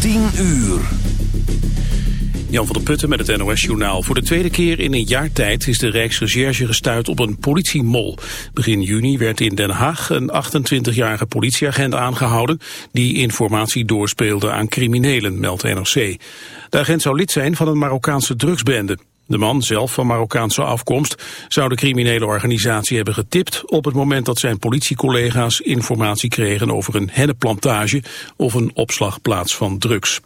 10 uur. Jan van der Putten met het NOS-journaal. Voor de tweede keer in een jaar tijd is de Rijksrecherche gestuurd op een politiemol. Begin juni werd in Den Haag een 28-jarige politieagent aangehouden... die informatie doorspeelde aan criminelen, meldt NRC. De agent zou lid zijn van een Marokkaanse drugsbende. De man, zelf van Marokkaanse afkomst, zou de criminele organisatie hebben getipt op het moment dat zijn politiecollega's informatie kregen over een hennenplantage of een opslagplaats van drugs.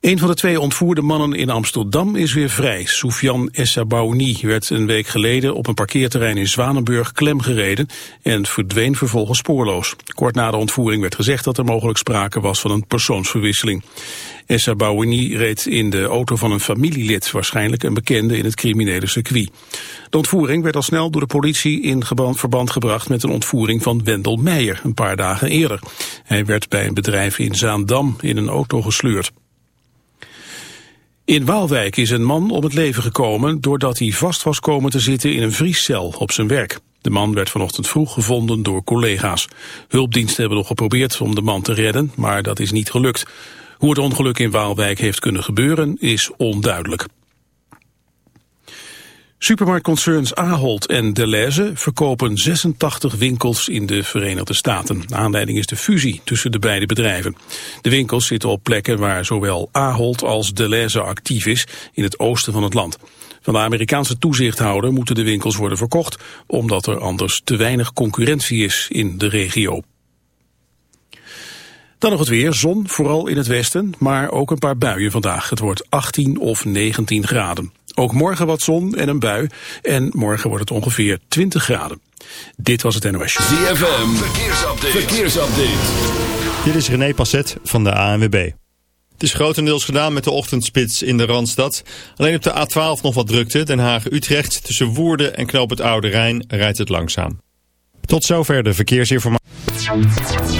Een van de twee ontvoerde mannen in Amsterdam is weer vrij. Soufian Essabaouni werd een week geleden op een parkeerterrein in Zwanenburg klemgereden en verdween vervolgens spoorloos. Kort na de ontvoering werd gezegd dat er mogelijk sprake was van een persoonsverwisseling. Essabaouni reed in de auto van een familielid, waarschijnlijk een bekende in het criminele circuit. De ontvoering werd al snel door de politie in verband gebracht met een ontvoering van Wendel Meijer een paar dagen eerder. Hij werd bij een bedrijf in Zaandam in een auto gesleurd. In Waalwijk is een man om het leven gekomen doordat hij vast was komen te zitten in een vriescel op zijn werk. De man werd vanochtend vroeg gevonden door collega's. Hulpdiensten hebben nog geprobeerd om de man te redden, maar dat is niet gelukt. Hoe het ongeluk in Waalwijk heeft kunnen gebeuren is onduidelijk. Supermarktconcerns Ahold en Deleuze verkopen 86 winkels in de Verenigde Staten. Aanleiding is de fusie tussen de beide bedrijven. De winkels zitten op plekken waar zowel Ahold als Deleuze actief is in het oosten van het land. Van de Amerikaanse toezichthouder moeten de winkels worden verkocht omdat er anders te weinig concurrentie is in de regio. Dan nog het weer, zon, vooral in het westen, maar ook een paar buien vandaag. Het wordt 18 of 19 graden. Ook morgen wat zon en een bui. En morgen wordt het ongeveer 20 graden. Dit was het NOS ZFM, verkeersupdate. verkeersupdate. Dit is René Passet van de ANWB. Het is grotendeels gedaan met de ochtendspits in de Randstad. Alleen op de A12 nog wat drukte. Den Haag-Utrecht tussen Woerden en Knoop het Oude Rijn rijdt het langzaam. Tot zover de verkeersinformatie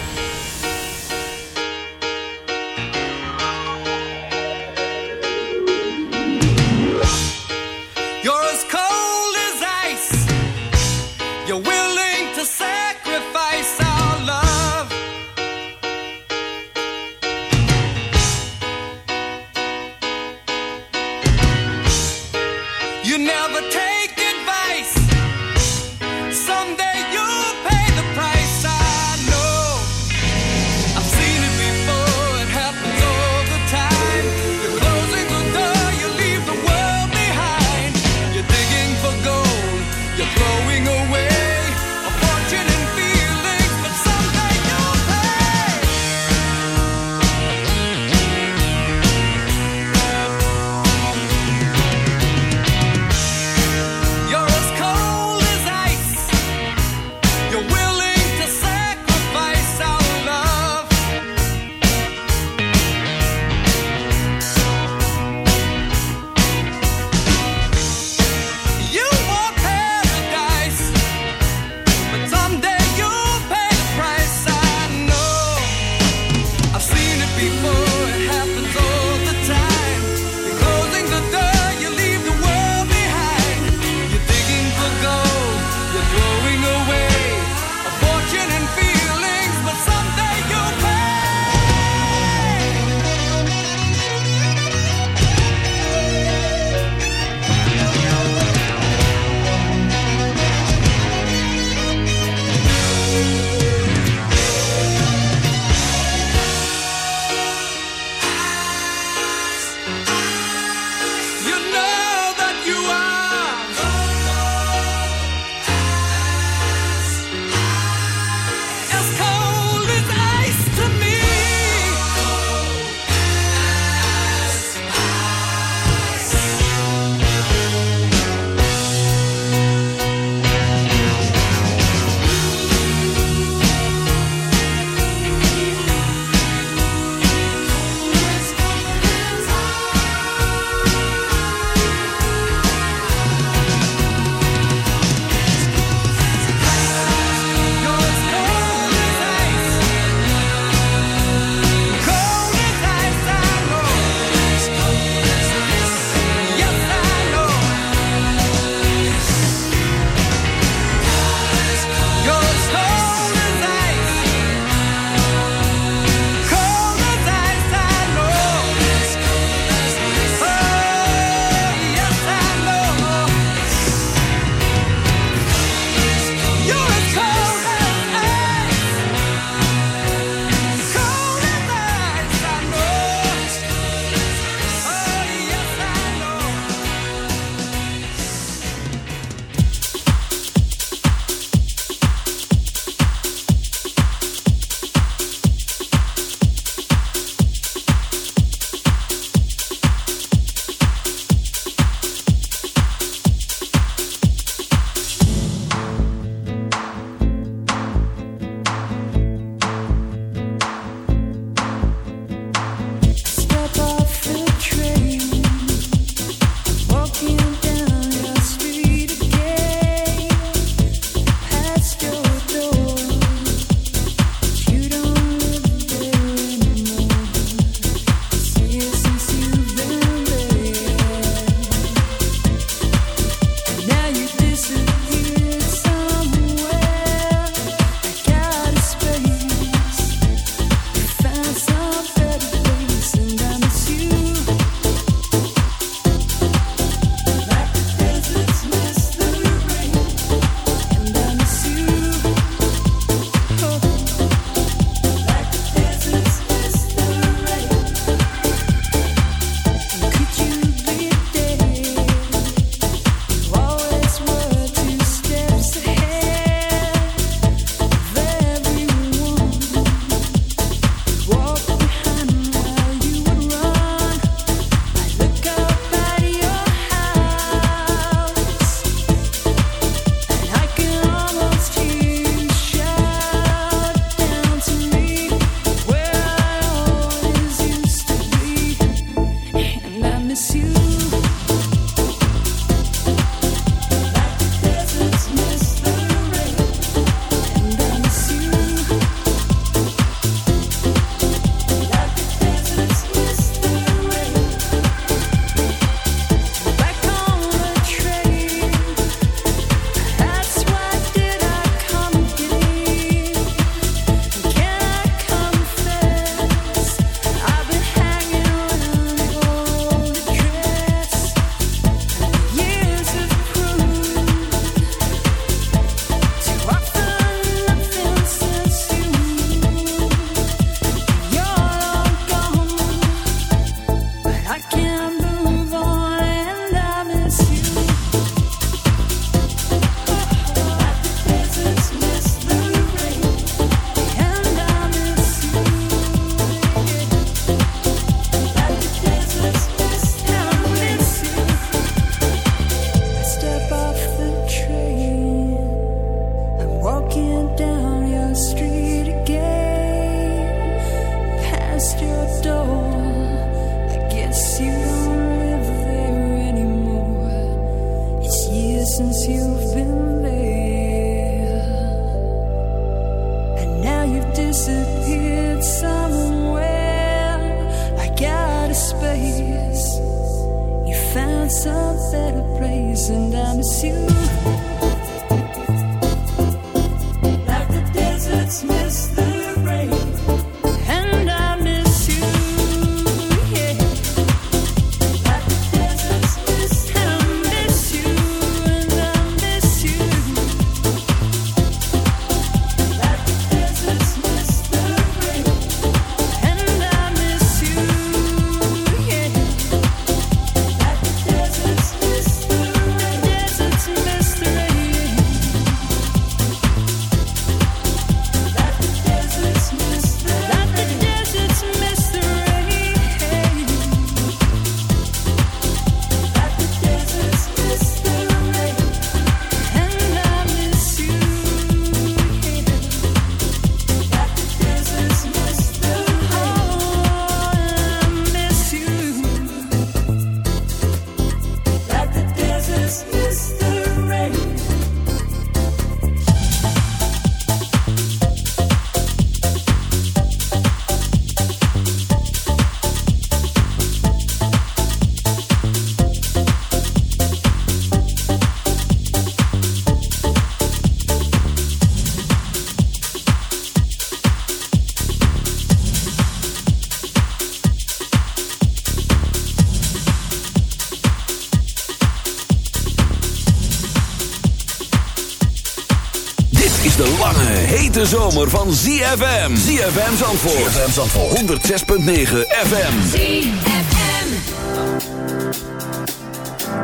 ZFM. ZFM Zandvoort. ZFM Zandvoort. 106.9 FM. ZFM.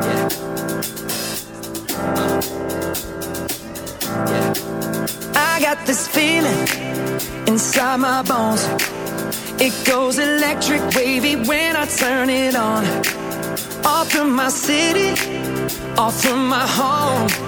Yeah. I got this feeling inside my bones. It goes electric wavy when I turn it on. Off from my city, off from my home.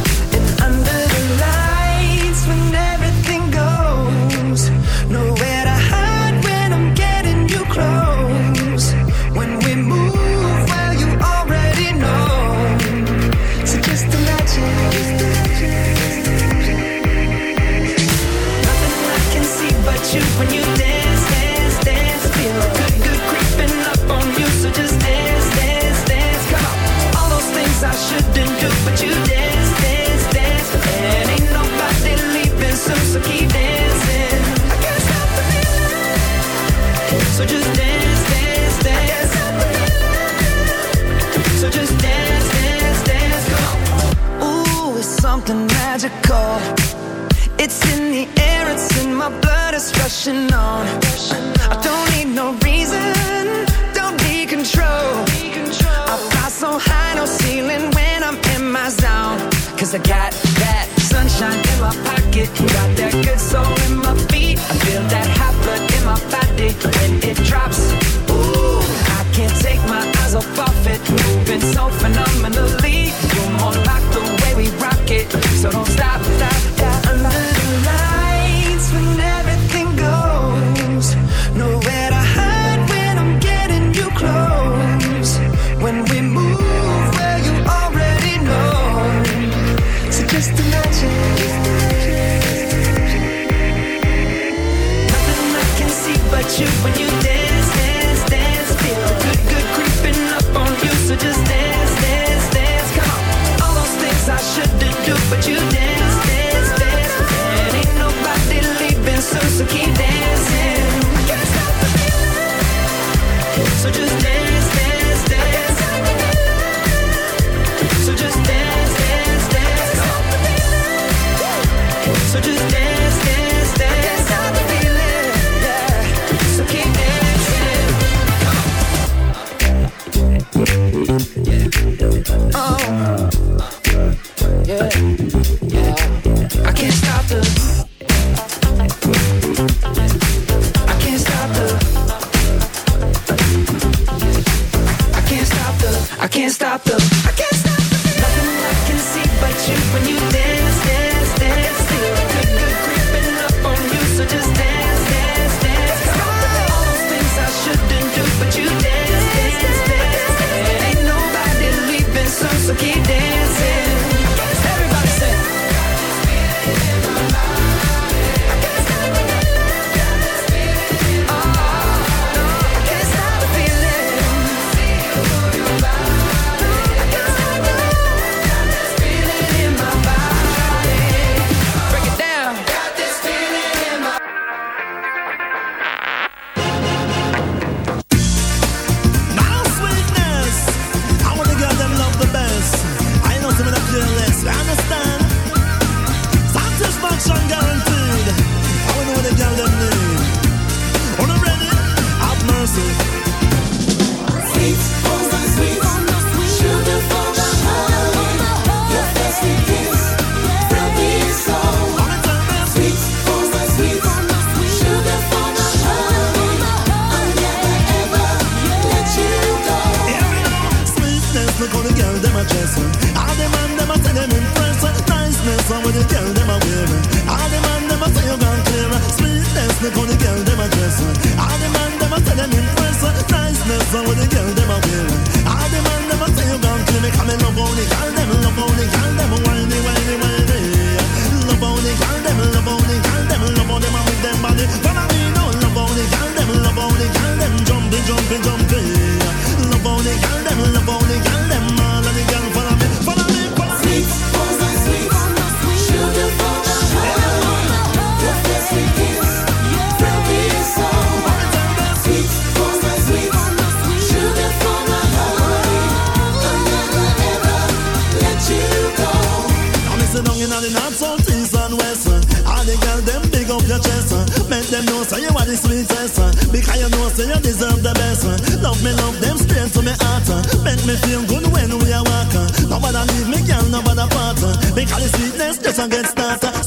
the sweetest. Because you know, say you deserve the best. Love me, love them straight to me heart. Make me feel good when we are walking. Nobody leave me, girl, nobody part. Because the sweetness just a get started.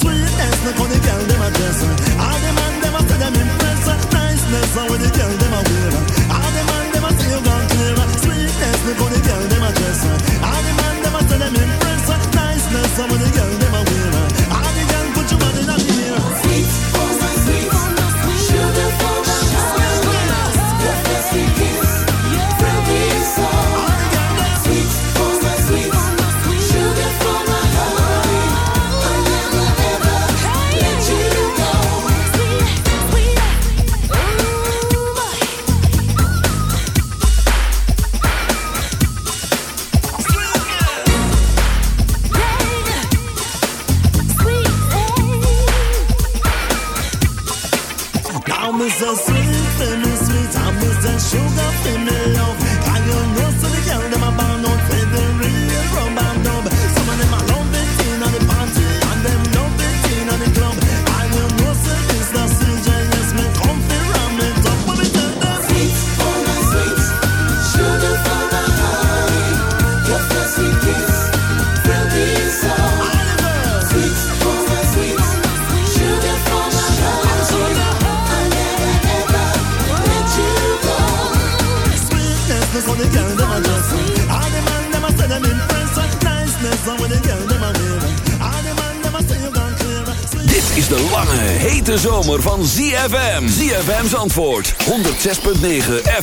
is de lange, hete zomer van ZFM. ZFM's antwoord, 106.9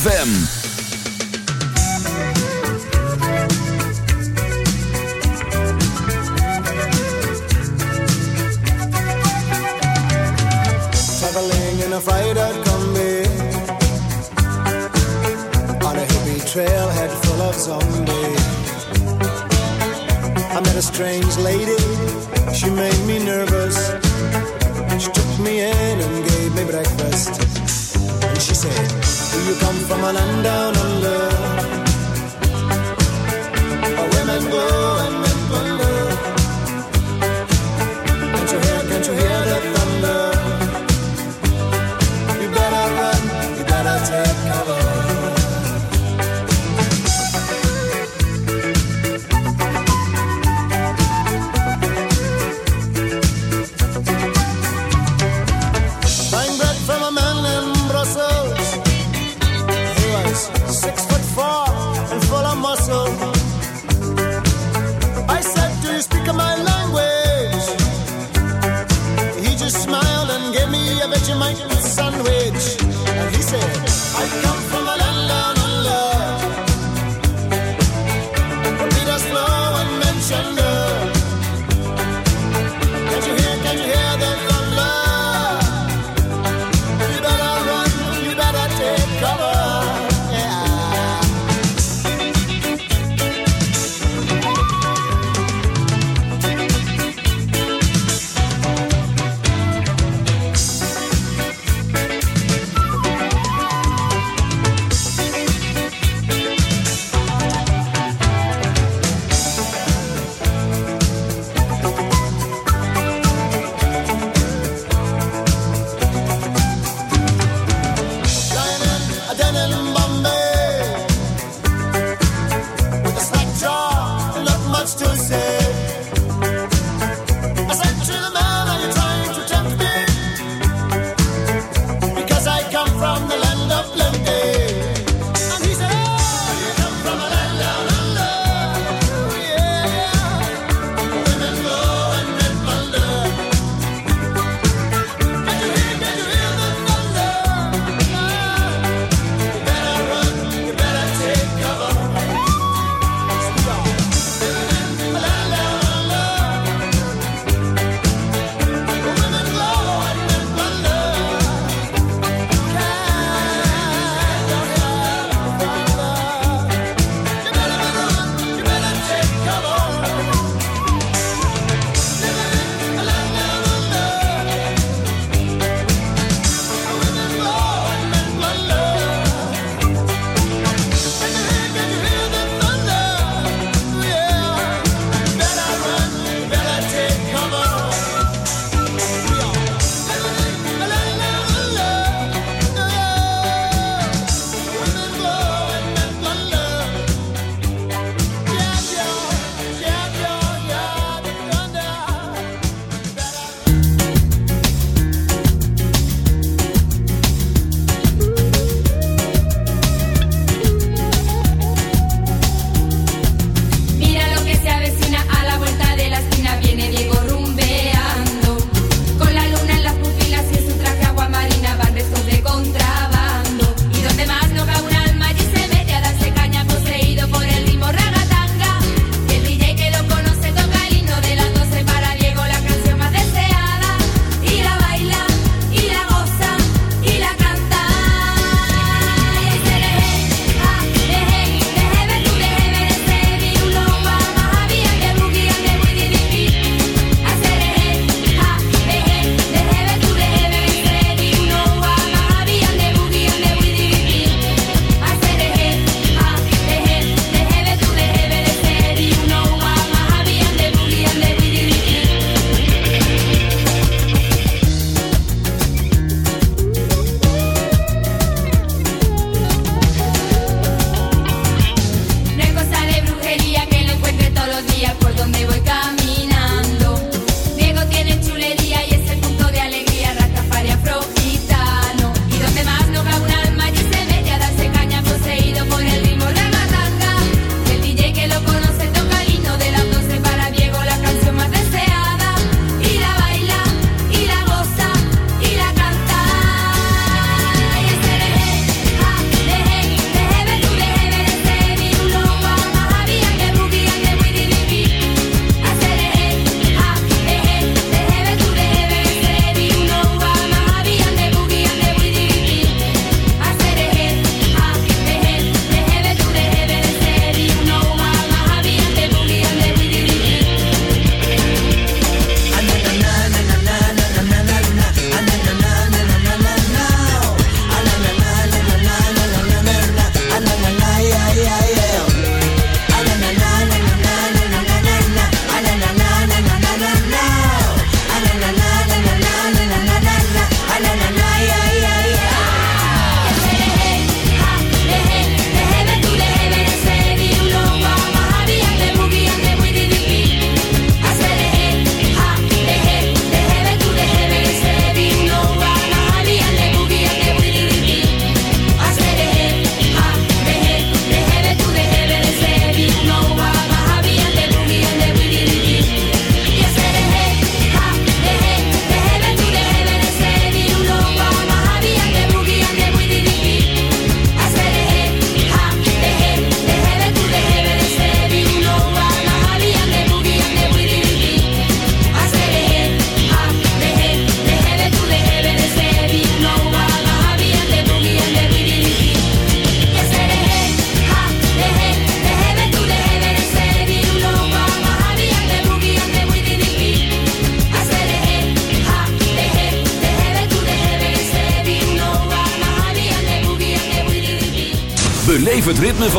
FM. Traveling in a Friday combi On a hippie trailhead full of zombies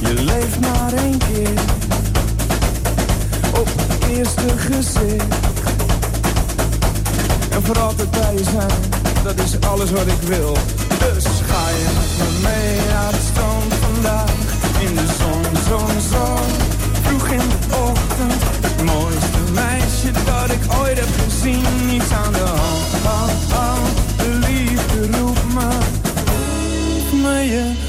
Je leeft maar één keer op het eerste gezicht. En voor altijd bij je zijn, dat is alles wat ik wil. Dus ga je met me mee naar het strand vandaag. In de zon, zon, zon. Vroeg in de ochtend. Het mooiste meisje dat ik ooit heb gezien. Niets aan de hand, hand, hand. De liefde roept me. Geef me je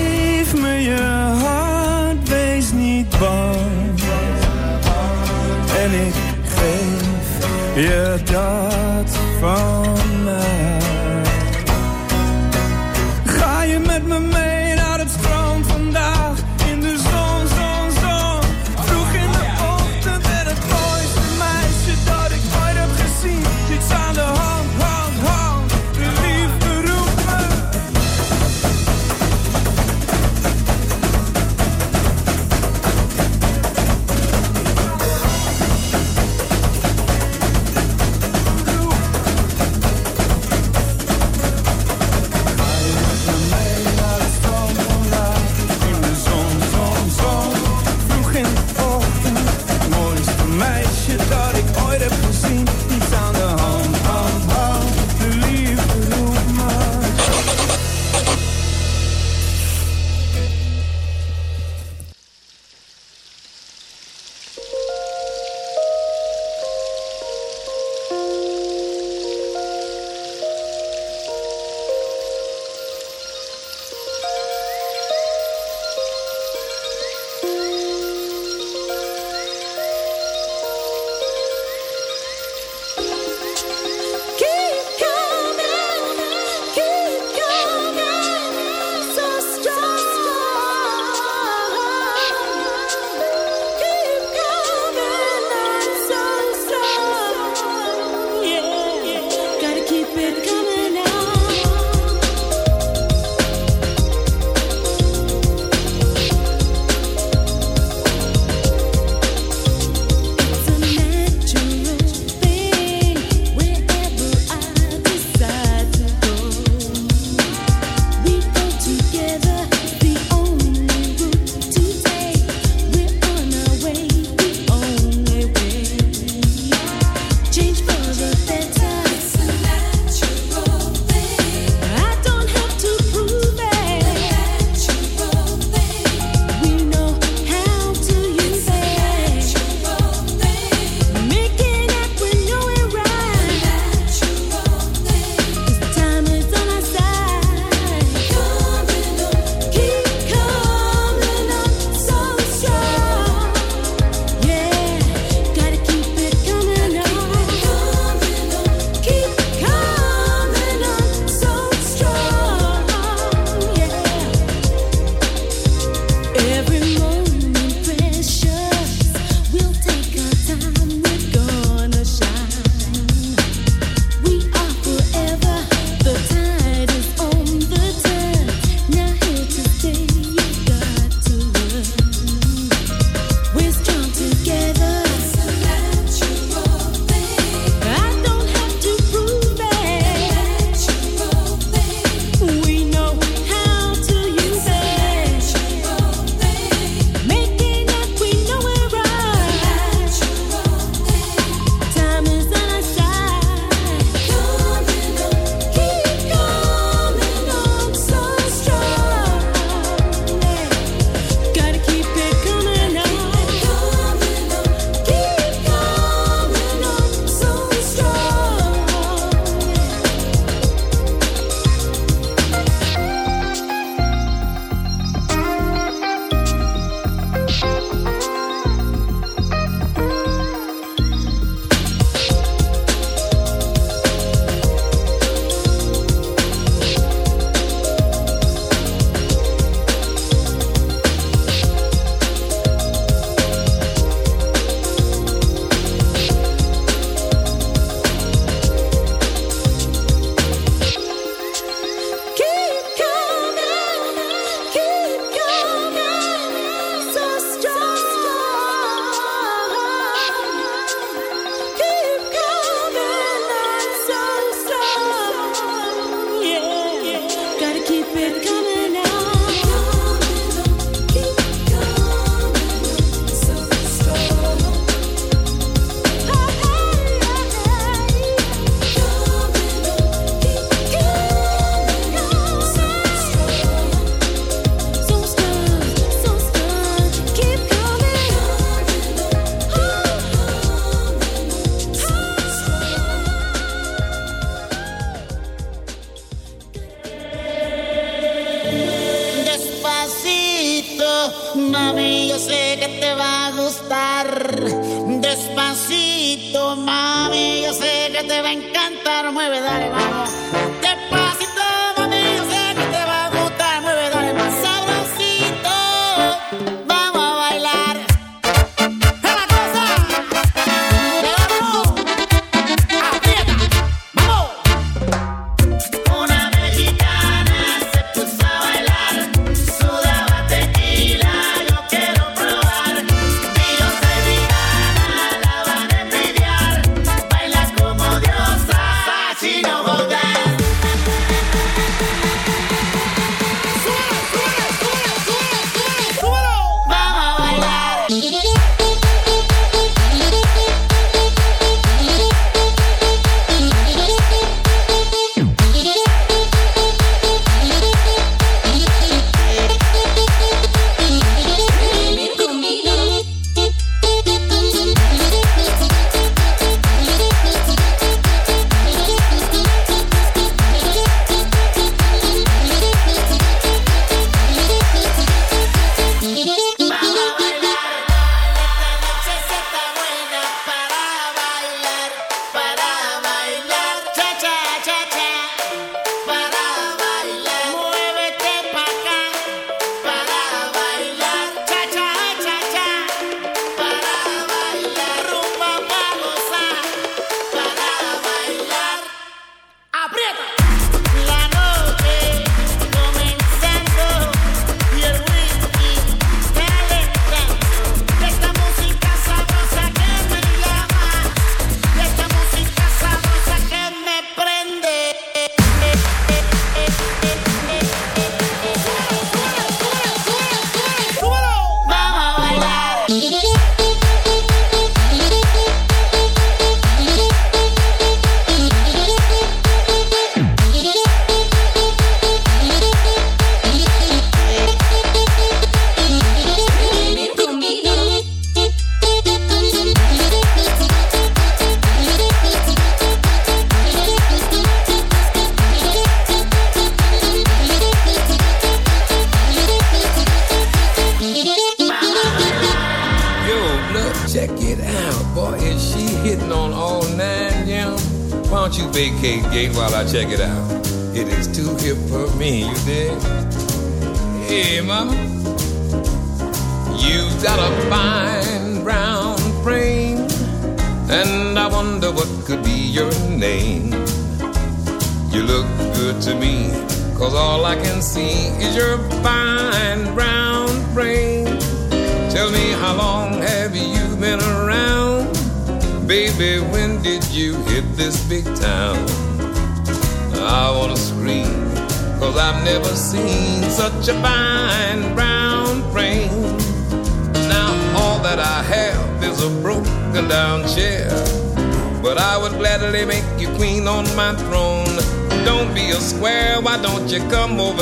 En ik. Geef je dat van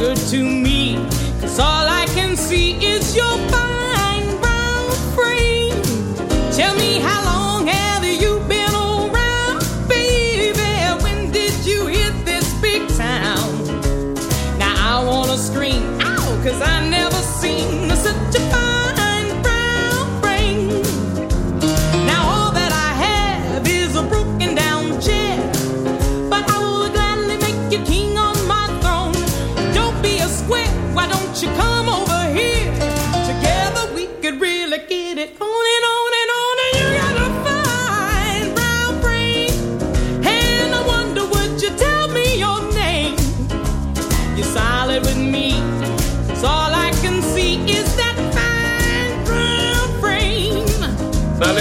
good to me.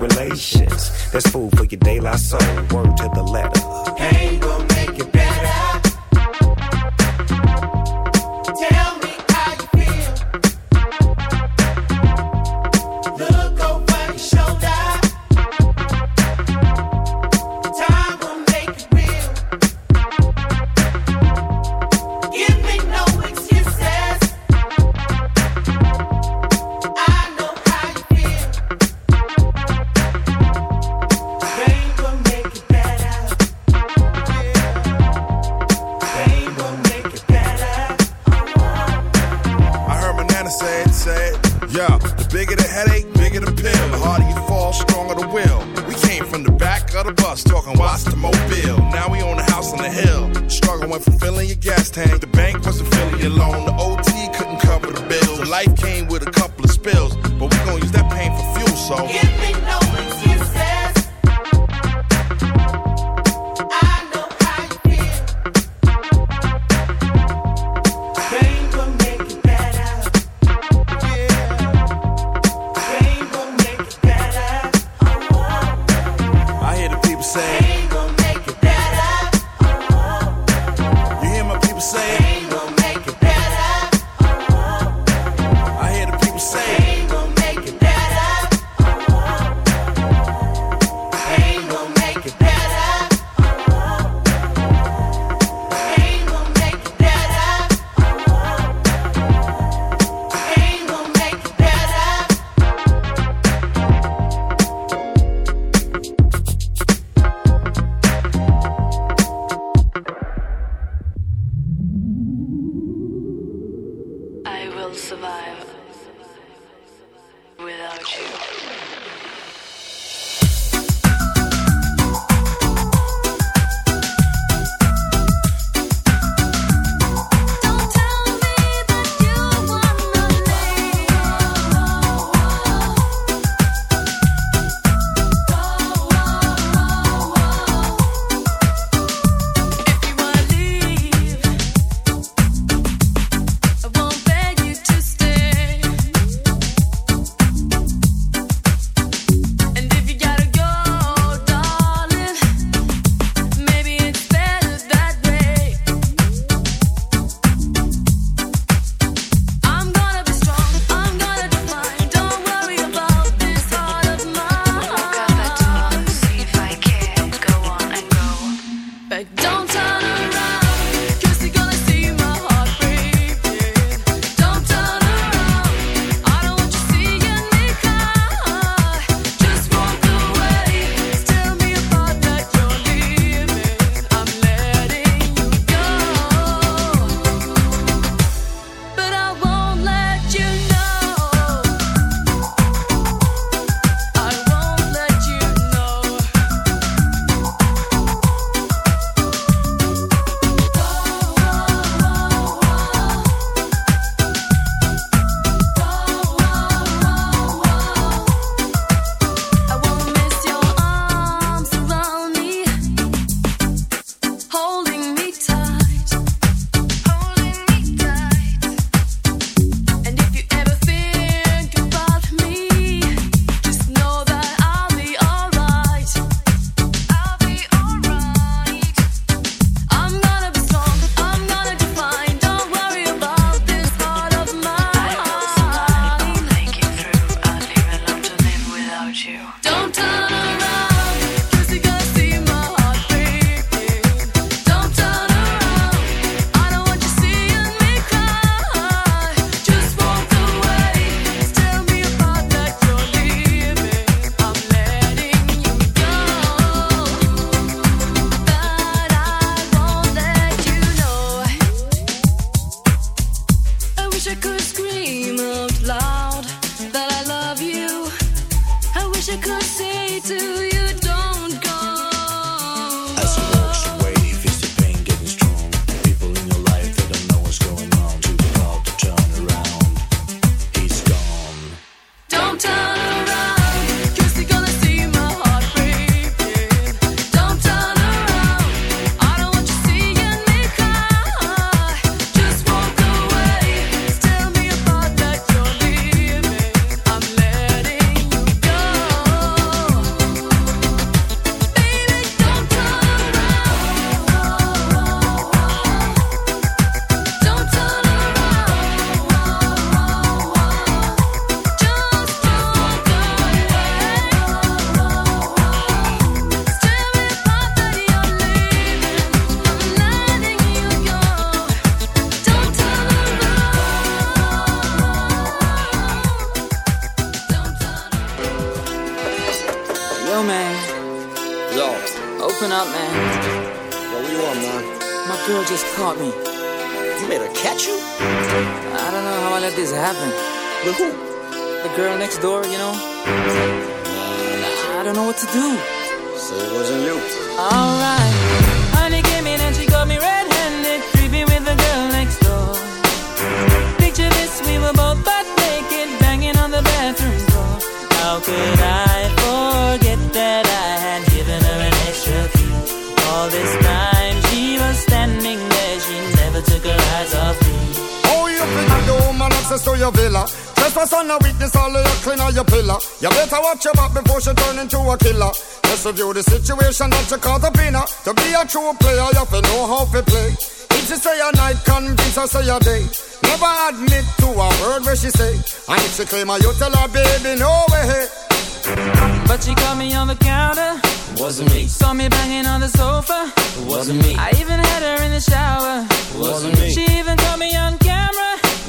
relations. That's food for your daylight soul. The bigger the headache, bigger the pill. The harder you fall, stronger the will. We came from the back of the bus, talking watts to mobile. Now we own a house on the hill. Struggle went from filling your gas tank. The bank wasn't filling your loan. The OT couldn't cover the bills. The life came with a couple of spills, but we gon' use that pain for fuel, so. Give me no excuses. Of your clean pillar. You better watch your back before she turn into a killer. Let's review the situation that you caught up in. To be a true player, you have to know how to play. If she say a night, convince her say a day. Never admit to a word where she say. And if she claim her, you tell her, baby, no way. But she caught me on the counter. Wasn't me. Saw me banging on the sofa. Wasn't me. I even had her in the shower. Wasn't me. She even caught me on camera.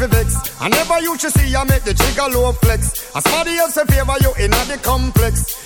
a for vex. I never used to see I make the jigger low flex. As somebody else in favor you in the complex.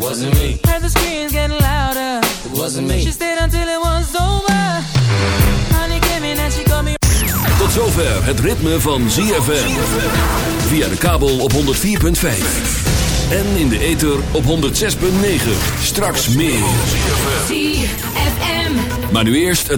Wasn't me. Heard the screams getting louder. Wasn't me. She stayed until it was over. Honey came in and she got me. Tot zover het ritme van ZFM. Via de kabel op 104.5. En in de ether op 106.9. Straks meer. ZFM. Maar nu eerst het